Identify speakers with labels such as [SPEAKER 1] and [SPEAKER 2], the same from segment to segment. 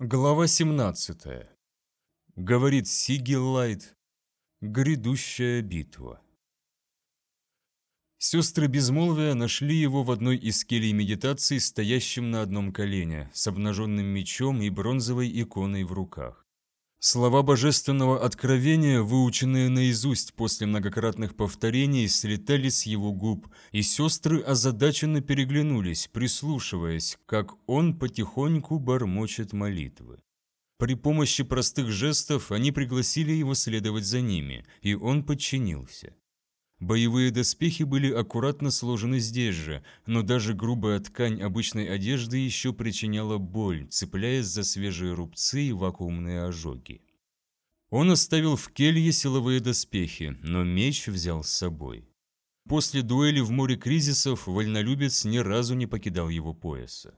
[SPEAKER 1] Глава 17. Говорит Сигиллайт. Грядущая битва. Сестры Безмолвия нашли его в одной из келей медитации, стоящим на одном колене, с обнаженным мечом и бронзовой иконой в руках. Слова божественного откровения, выученные наизусть после многократных повторений, слетали с его губ, и сестры озадаченно переглянулись, прислушиваясь, как он потихоньку бормочет молитвы. При помощи простых жестов они пригласили его следовать за ними, и он подчинился. Боевые доспехи были аккуратно сложены здесь же, но даже грубая ткань обычной одежды еще причиняла боль, цепляясь за свежие рубцы и вакуумные ожоги. Он оставил в келье силовые доспехи, но меч взял с собой. После дуэли в море кризисов вольнолюбец ни разу не покидал его пояса.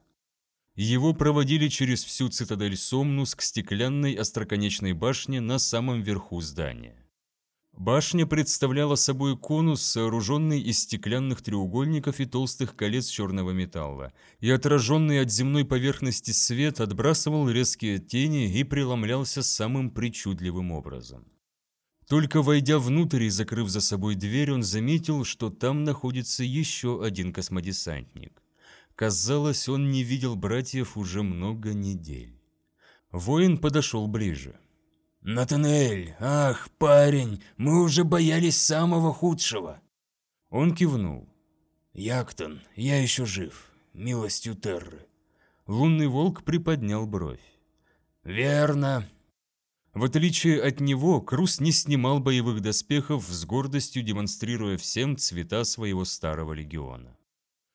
[SPEAKER 1] Его проводили через всю цитадель Сомнус к стеклянной остроконечной башне на самом верху здания. Башня представляла собой конус, сооруженный из стеклянных треугольников и толстых колец черного металла, и отраженный от земной поверхности свет отбрасывал резкие тени и преломлялся самым причудливым образом. Только войдя внутрь и закрыв за собой дверь, он заметил, что там находится еще один космодесантник. Казалось, он не видел братьев уже много недель. Воин подошел ближе.
[SPEAKER 2] «Натанель, ах, парень, мы уже боялись самого худшего!»
[SPEAKER 1] Он кивнул.
[SPEAKER 2] «Яктон, я еще жив, милостью Терры».
[SPEAKER 1] Лунный волк приподнял бровь.
[SPEAKER 2] «Верно».
[SPEAKER 1] В отличие от него, Крус не снимал боевых доспехов с гордостью демонстрируя всем цвета своего старого легиона.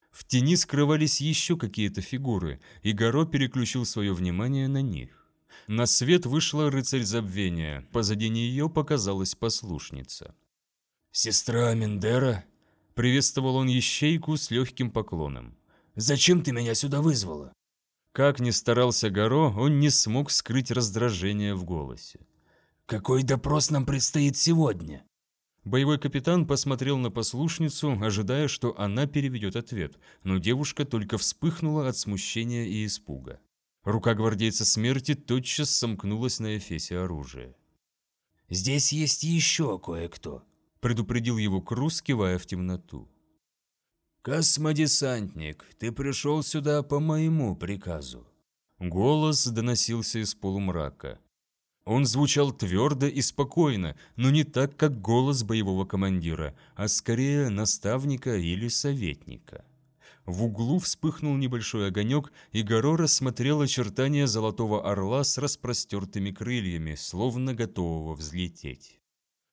[SPEAKER 1] В тени скрывались еще какие-то фигуры, и Горо переключил свое внимание на них. На свет вышла рыцарь забвения, позади нее показалась послушница.
[SPEAKER 2] «Сестра Мендера?»
[SPEAKER 1] – приветствовал он ищейку с легким поклоном.
[SPEAKER 2] «Зачем ты меня сюда вызвала?»
[SPEAKER 1] Как ни старался Горо, он не смог скрыть раздражение в голосе.
[SPEAKER 2] «Какой допрос нам предстоит сегодня?»
[SPEAKER 1] Боевой капитан посмотрел на послушницу, ожидая, что она переведет ответ, но девушка только вспыхнула от смущения и испуга. Рука гвардейца смерти тотчас сомкнулась на эфесе оружия.
[SPEAKER 2] «Здесь есть еще кое-кто», –
[SPEAKER 1] предупредил его Крус, кивая в темноту.
[SPEAKER 2] «Космодесантник, ты пришел сюда по моему приказу».
[SPEAKER 1] Голос доносился из полумрака. Он звучал твердо и спокойно, но не так, как голос боевого командира, а скорее наставника или советника. В углу вспыхнул небольшой огонек, и Горо рассмотрел очертания золотого орла с распростертыми крыльями, словно готового взлететь.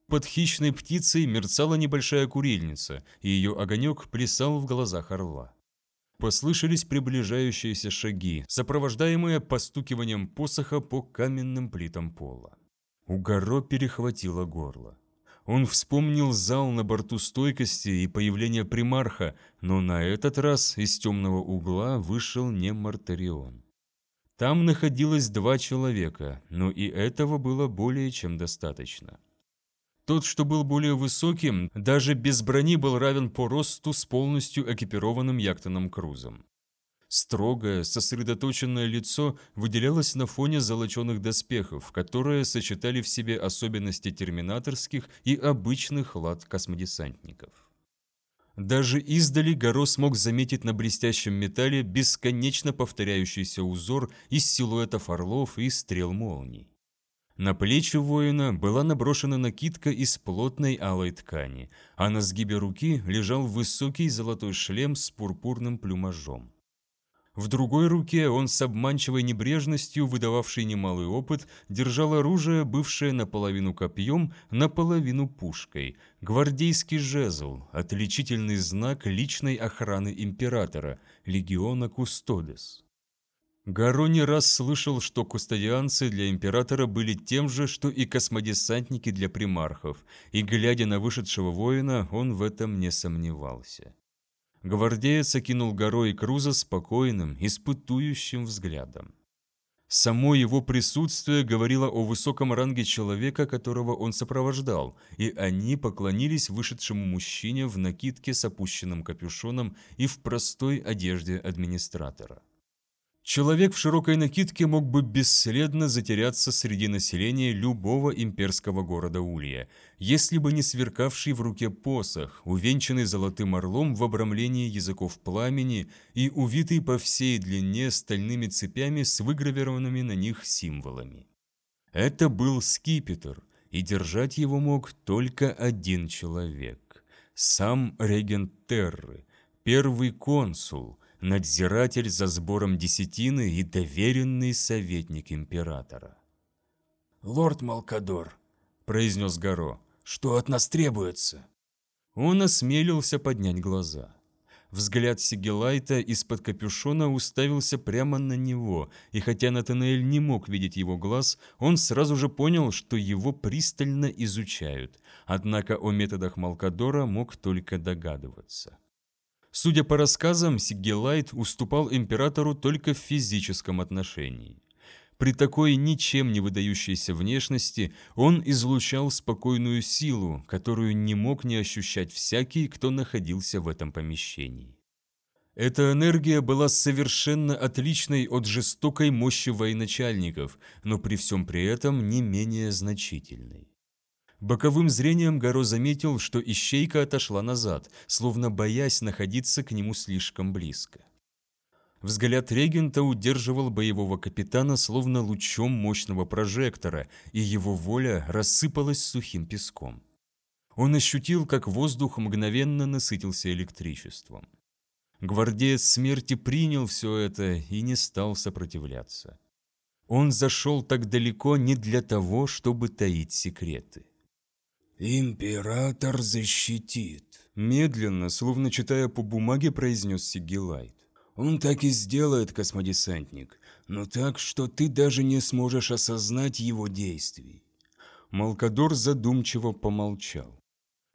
[SPEAKER 1] Под хищной птицей мерцала небольшая курильница, и ее огонек плясал в глазах орла. Послышались приближающиеся шаги, сопровождаемые постукиванием посоха по каменным плитам пола. У Горо перехватило горло. Он вспомнил зал на борту стойкости и появление примарха, но на этот раз из темного угла вышел не Мартарион. Там находилось два человека, но и этого было более чем достаточно. Тот, что был более высоким, даже без брони был равен по росту с полностью экипированным яхтоном Крузом. Строгое, сосредоточенное лицо выделялось на фоне золоченых доспехов, которые сочетали в себе особенности терминаторских и обычных лад космодесантников. Даже издали Горо смог заметить на блестящем металле бесконечно повторяющийся узор из силуэтов орлов и стрел молний. На плечи воина была наброшена накидка из плотной алой ткани, а на сгибе руки лежал высокий золотой шлем с пурпурным плюмажом. В другой руке он с обманчивой небрежностью, выдававший немалый опыт, держал оружие, бывшее наполовину копьем, наполовину пушкой. Гвардейский жезл, отличительный знак личной охраны императора, легиона Кустодес. Гаро не раз слышал, что кустодианцы для императора были тем же, что и космодесантники для примархов, и, глядя на вышедшего воина, он в этом не сомневался. Гвардеец окинул горой Круза спокойным, испытующим взглядом. Само его присутствие говорило о высоком ранге человека, которого он сопровождал, и они поклонились вышедшему мужчине в накидке с опущенным капюшоном и в простой одежде администратора. Человек в широкой накидке мог бы бесследно затеряться среди населения любого имперского города Улья, если бы не сверкавший в руке посох, увенчанный золотым орлом в обрамлении языков пламени и увитый по всей длине стальными цепями с выгравированными на них символами. Это был скипетр, и держать его мог только один человек – сам регент Терры, первый консул – надзиратель за сбором десятины и доверенный советник императора.
[SPEAKER 2] «Лорд Малкадор», — произнес Горо, —
[SPEAKER 1] «что от нас требуется?» Он осмелился поднять глаза. Взгляд Сигелайта из-под капюшона уставился прямо на него, и хотя Натанаэль не мог видеть его глаз, он сразу же понял, что его пристально изучают, однако о методах Малкадора мог только догадываться. Судя по рассказам, Сигелайт уступал императору только в физическом отношении. При такой ничем не выдающейся внешности он излучал спокойную силу, которую не мог не ощущать всякий, кто находился в этом помещении. Эта энергия была совершенно отличной от жестокой мощи военачальников, но при всем при этом не менее значительной. Боковым зрением Горо заметил, что ищейка отошла назад, словно боясь находиться к нему слишком близко. Взгляд регента удерживал боевого капитана словно лучом мощного прожектора, и его воля рассыпалась сухим песком. Он ощутил, как воздух мгновенно насытился электричеством. Гвардеец смерти принял все это и не стал сопротивляться. Он зашел так далеко не для того, чтобы таить секреты.
[SPEAKER 2] «Император защитит», –
[SPEAKER 1] медленно, словно читая по бумаге, произнес Сигелайт.
[SPEAKER 2] «Он так и сделает, космодесантник, но так, что ты даже не сможешь осознать его действий».
[SPEAKER 1] Малкадор задумчиво помолчал.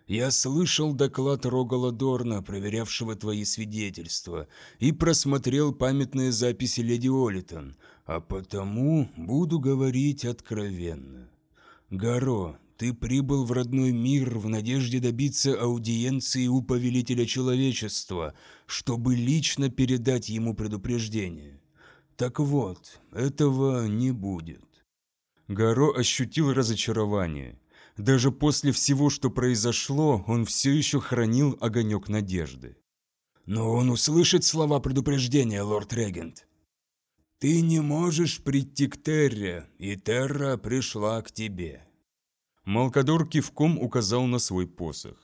[SPEAKER 2] «Я слышал доклад Рогала Дорна, проверявшего твои свидетельства, и просмотрел памятные записи леди Олитон, а потому буду говорить откровенно. Гаро, ты прибыл в родной мир в надежде добиться аудиенции у повелителя человечества, чтобы лично передать ему предупреждение. Так вот, этого не будет.
[SPEAKER 1] Гаро ощутил разочарование. Даже после всего, что произошло, он все еще хранил огонек надежды.
[SPEAKER 2] Но он услышит слова предупреждения, лорд-регент. Ты не можешь прийти к Терре, и Терра пришла к тебе.
[SPEAKER 1] Малкадор кивком указал на свой посох.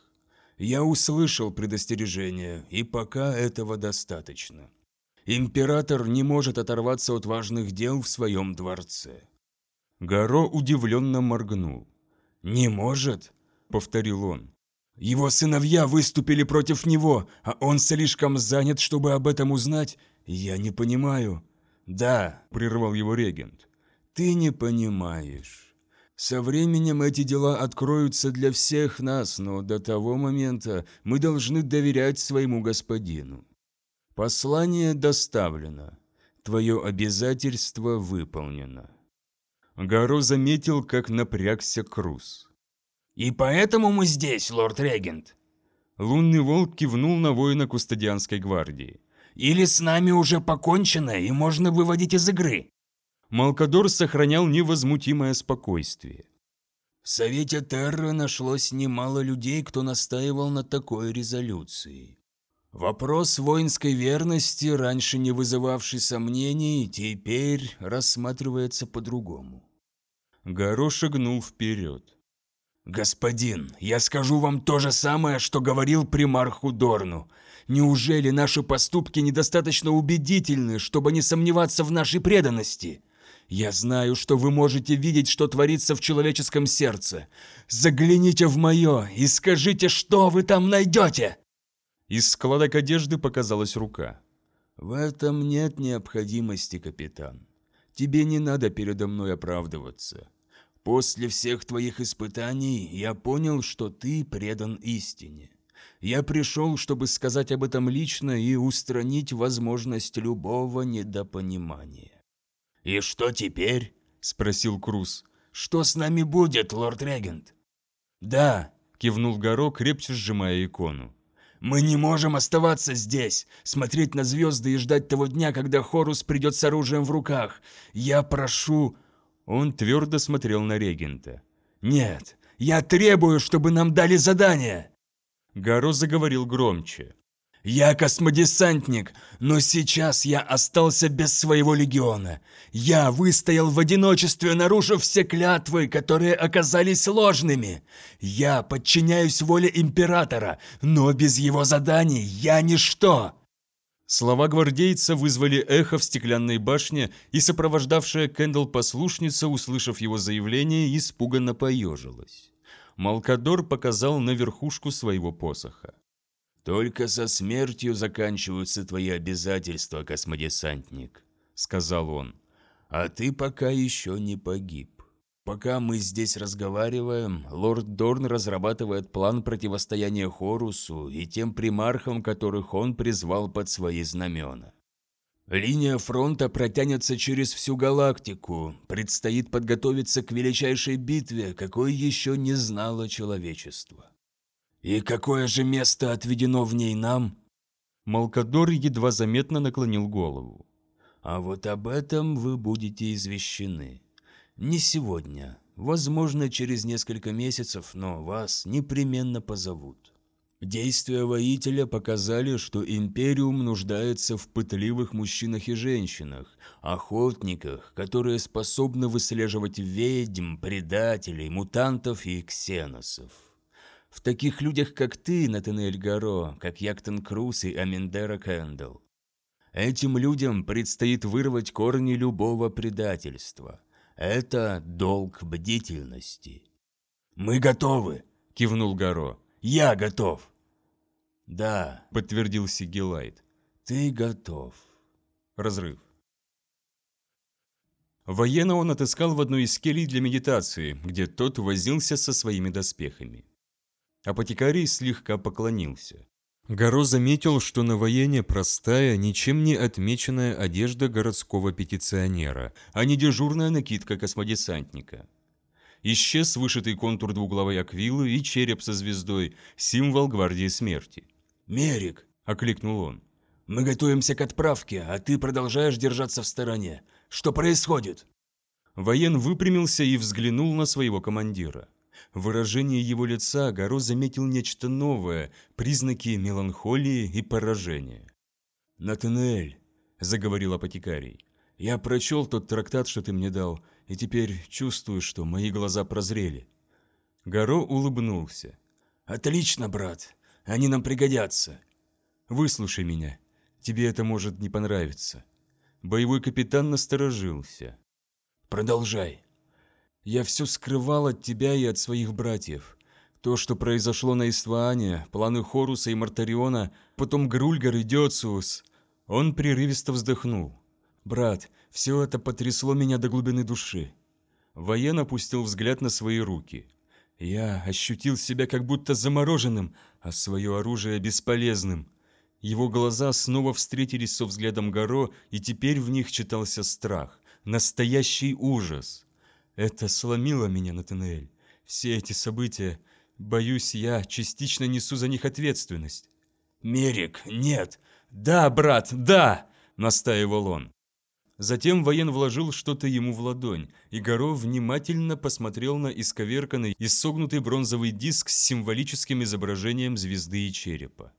[SPEAKER 2] «Я услышал предостережение, и пока этого достаточно. Император не может оторваться от важных дел в своем дворце».
[SPEAKER 1] Гаро удивленно моргнул.
[SPEAKER 2] «Не может?» – повторил он. «Его сыновья выступили против него, а он слишком занят, чтобы об этом узнать? Я не понимаю».
[SPEAKER 1] «Да», – прервал его регент.
[SPEAKER 2] «Ты не понимаешь». Со временем эти дела откроются для всех нас, но до того момента мы должны доверять своему господину. Послание доставлено. Твое обязательство выполнено.
[SPEAKER 1] Гаро заметил, как напрягся Круз.
[SPEAKER 2] «И поэтому мы здесь, лорд-регент?»
[SPEAKER 1] Лунный волк кивнул на воина Кустадианской гвардии.
[SPEAKER 2] «Или с нами уже покончено, и можно выводить из игры?»
[SPEAKER 1] Малкадор сохранял невозмутимое спокойствие.
[SPEAKER 2] В Совете Терры нашлось немало людей, кто настаивал на такой резолюции. Вопрос воинской верности, раньше не вызывавший сомнений, теперь рассматривается по-другому.
[SPEAKER 1] Гаро шагнул вперед.
[SPEAKER 2] «Господин, я скажу вам то же самое, что говорил примарху Дорну. Неужели наши поступки недостаточно убедительны, чтобы не сомневаться в нашей преданности?» Я знаю, что вы можете видеть, что творится в человеческом сердце. Загляните в мое и скажите, что вы там найдете!»
[SPEAKER 1] Из складок одежды показалась рука.
[SPEAKER 2] «В этом нет необходимости, капитан. Тебе не надо передо мной оправдываться. После всех твоих испытаний я понял, что ты предан истине. Я пришел, чтобы сказать об этом лично и устранить возможность любого недопонимания. «И что теперь?» – спросил Круз. «Что с нами будет, лорд-регент?»
[SPEAKER 1] «Да», – кивнул Горо, крепче сжимая икону.
[SPEAKER 2] Мы не можем оставаться здесь, смотреть на звезды и ждать того дня, когда Хорус придет с оружием в руках. Я прошу...»
[SPEAKER 1] Он твердо смотрел на регента.
[SPEAKER 2] «Нет, я требую, чтобы нам дали задание!»
[SPEAKER 1] Гаро заговорил громче.
[SPEAKER 2] «Я космодесантник, но сейчас я остался без своего легиона. Я выстоял в одиночестве, нарушив все клятвы, которые оказались ложными. Я подчиняюсь воле Императора, но без его заданий я ничто!»
[SPEAKER 1] Слова гвардейца вызвали эхо в стеклянной башне, и сопровождавшая Кэндалл послушница, услышав его заявление, испуганно поежилась. Малкадор показал на верхушку своего посоха.
[SPEAKER 2] «Только со смертью заканчиваются твои обязательства, космодесантник», — сказал он. «А ты пока еще не погиб. Пока мы здесь разговариваем, лорд Дорн разрабатывает план противостояния Хорусу и тем примархам, которых он призвал под свои знамена. Линия фронта протянется через всю галактику. Предстоит подготовиться к величайшей битве, какой еще не знало человечество. «И какое же место отведено в ней нам?»
[SPEAKER 1] Малкадор едва заметно наклонил голову.
[SPEAKER 2] «А вот об этом вы будете извещены. Не сегодня. Возможно, через несколько месяцев, но вас непременно позовут». Действия воителя показали, что Империум нуждается в пытливых мужчинах и женщинах, охотниках, которые способны выслеживать ведьм, предателей, мутантов и ксеносов. В таких людях, как ты, Натанель Гаро, как Яктон Круз и Аминдера Кэндл. Этим людям предстоит вырвать корни любого предательства. Это долг бдительности. «Мы готовы!» – кивнул Гаро. «Я готов!» «Да», – подтвердил Сигелайт. «Ты готов».
[SPEAKER 1] Разрыв. Воена он отыскал в одной из келей для медитации, где тот возился со своими доспехами. Апотекарий слегка поклонился. Горо заметил, что на воене простая, ничем не отмеченная одежда городского петиционера, а не дежурная накидка космодесантника. Исчез вышитый контур двуглавой аквилы и череп со звездой, символ гвардии смерти.
[SPEAKER 2] «Мерик!»
[SPEAKER 1] – окликнул он.
[SPEAKER 2] «Мы готовимся к отправке, а ты продолжаешь держаться в стороне. Что происходит?»
[SPEAKER 1] Воен выпрямился и взглянул на своего командира. В выражении его лица Горо заметил нечто новое, признаки меланхолии и поражения.
[SPEAKER 2] «Натанель», – заговорил апотекарий, – «я прочел тот трактат, что ты мне дал, и теперь чувствую, что мои глаза прозрели».
[SPEAKER 1] Горо улыбнулся.
[SPEAKER 2] «Отлично, брат. Они нам пригодятся».
[SPEAKER 1] «Выслушай меня. Тебе это может не понравиться». Боевой капитан насторожился.
[SPEAKER 2] «Продолжай»,
[SPEAKER 1] я все скрывал от тебя и от своих братьев. То, что произошло на Исваане, планы Хоруса и Мартариона, потом Грульгар и Дёциус. Он прерывисто вздохнул. «Брат, все это потрясло меня до глубины души». Воен опустил взгляд на свои руки. Я ощутил себя как будто замороженным, а свое оружие бесполезным. Его глаза снова встретились со взглядом Горо, и теперь в них читался страх, настоящий ужас. Это сломило меня, Натанаэль. Все эти события, боюсь, я частично несу за них ответственность.
[SPEAKER 2] «Мерик, нет!»
[SPEAKER 1] «Да, брат, да!» – настаивал он. Затем воен вложил что-то ему в ладонь, и Горов внимательно посмотрел на исковерканный и согнутый бронзовый диск с символическим изображением звезды и черепа.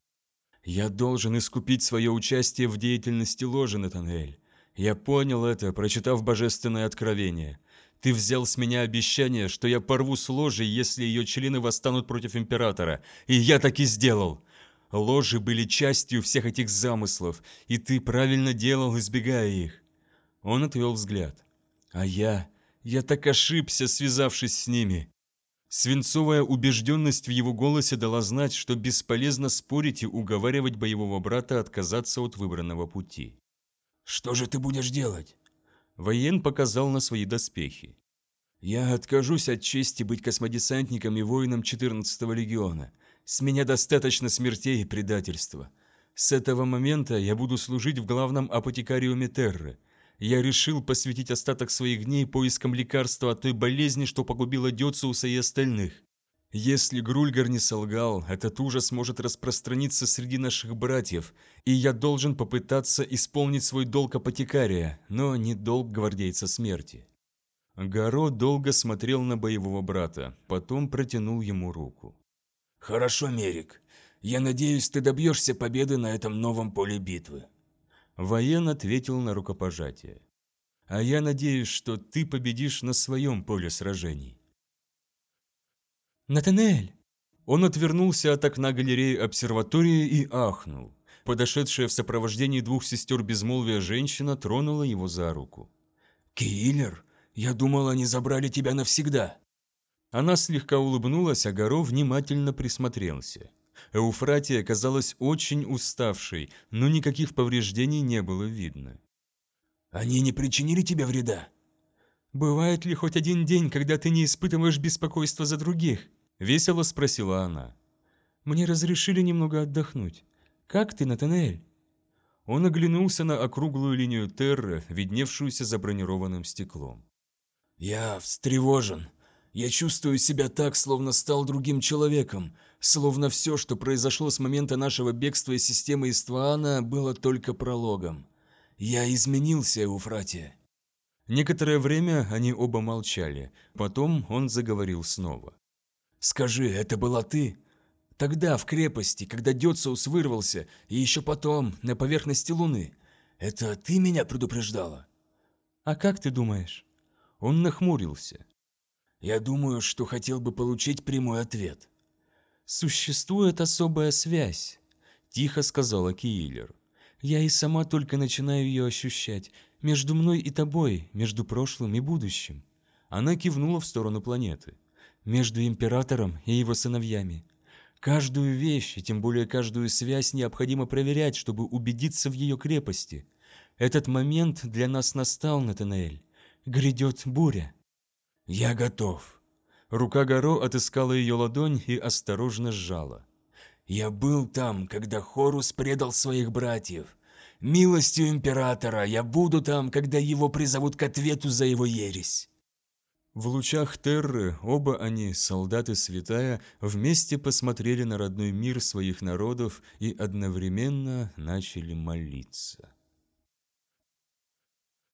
[SPEAKER 1] «Я должен искупить свое участие в деятельности ложи, Натанаэль. Я понял это, прочитав божественное откровение. Ты взял с меня обещание, что я порву с ложей, если ее члены восстанут против императора. И я так и сделал. Ложи были частью всех этих замыслов, и ты правильно делал, избегая их. Он отвел взгляд. А я... Я так ошибся, связавшись с ними. Свинцовая убежденность в его голосе дала знать, что бесполезно спорить и уговаривать боевого брата отказаться от выбранного пути.
[SPEAKER 2] «Что же ты будешь делать?»
[SPEAKER 1] Воен показал на свои доспехи.
[SPEAKER 2] «Я откажусь от чести быть космодесантником и воином 14-го легиона. С меня достаточно смертей и предательства. С этого момента я буду служить в главном апотекариуме Терры. Я решил посвятить остаток своих дней поискам лекарства от той болезни, что погубила Дёциуса и остальных.
[SPEAKER 1] Если Грульгар не солгал, этот ужас может распространиться среди наших братьев, и я должен попытаться исполнить свой долг апотекария, но не долг гвардейца смерти. Гаро долго смотрел на боевого брата, потом протянул ему руку.
[SPEAKER 2] «Хорошо, Мерик. Я надеюсь, ты добьешься победы на этом новом поле битвы».
[SPEAKER 1] Воен ответил на рукопожатие. «А я надеюсь, что ты победишь на своем поле сражений».
[SPEAKER 3] «Натанель!»
[SPEAKER 1] Он отвернулся от окна галереи обсерватории и ахнул. Подошедшая в сопровождении двух сестер безмолвия женщина тронула его за руку.
[SPEAKER 2] «Киллер, я думал, они забрали тебя навсегда».
[SPEAKER 1] Она слегка улыбнулась, а Горо внимательно присмотрелся. Эуфратия казалась очень уставшей, но никаких повреждений не было видно.
[SPEAKER 2] «Они не причинили тебе вреда?»
[SPEAKER 3] «Бывает ли хоть один день, когда ты не испытываешь беспокойства за других?»
[SPEAKER 1] Весело спросила она.
[SPEAKER 3] «Мне разрешили немного отдохнуть. Как ты, Натанель?»
[SPEAKER 1] Он оглянулся на округлую линию терра, видневшуюся за бронированным стеклом.
[SPEAKER 2] «Я встревожен. Я чувствую себя так, словно стал другим человеком, словно все, что произошло с момента нашего бегства из системы Иствана, было только прологом. Я изменился, Эуфратия».
[SPEAKER 1] Некоторое время они оба молчали, потом он заговорил снова.
[SPEAKER 2] Скажи, это была ты? Тогда, в крепости, когда Дёциус вырвался, и еще потом, на поверхности Луны. Это ты меня предупреждала?
[SPEAKER 3] А как ты думаешь?
[SPEAKER 1] Он нахмурился.
[SPEAKER 2] Я думаю, что хотел бы получить прямой ответ.
[SPEAKER 3] Существует особая связь, тихо сказала Киилер. Я и сама только начинаю ее ощущать. Между мной и тобой, между прошлым и будущим. Она кивнула в сторону планеты между императором и его сыновьями. Каждую вещь, и тем более каждую связь необходимо проверять, чтобы убедиться в ее крепости. Этот момент для нас настал, Натанаэль. Грядет буря.
[SPEAKER 2] Я готов.
[SPEAKER 1] Рука Горо отыскала ее ладонь и осторожно сжала.
[SPEAKER 2] Я был там, когда Хорус предал своих братьев. Милостью императора я буду там, когда его призовут к ответу за его ересь.
[SPEAKER 1] В лучах Терры оба они, солдаты святая, вместе посмотрели на родной мир своих народов и одновременно начали молиться.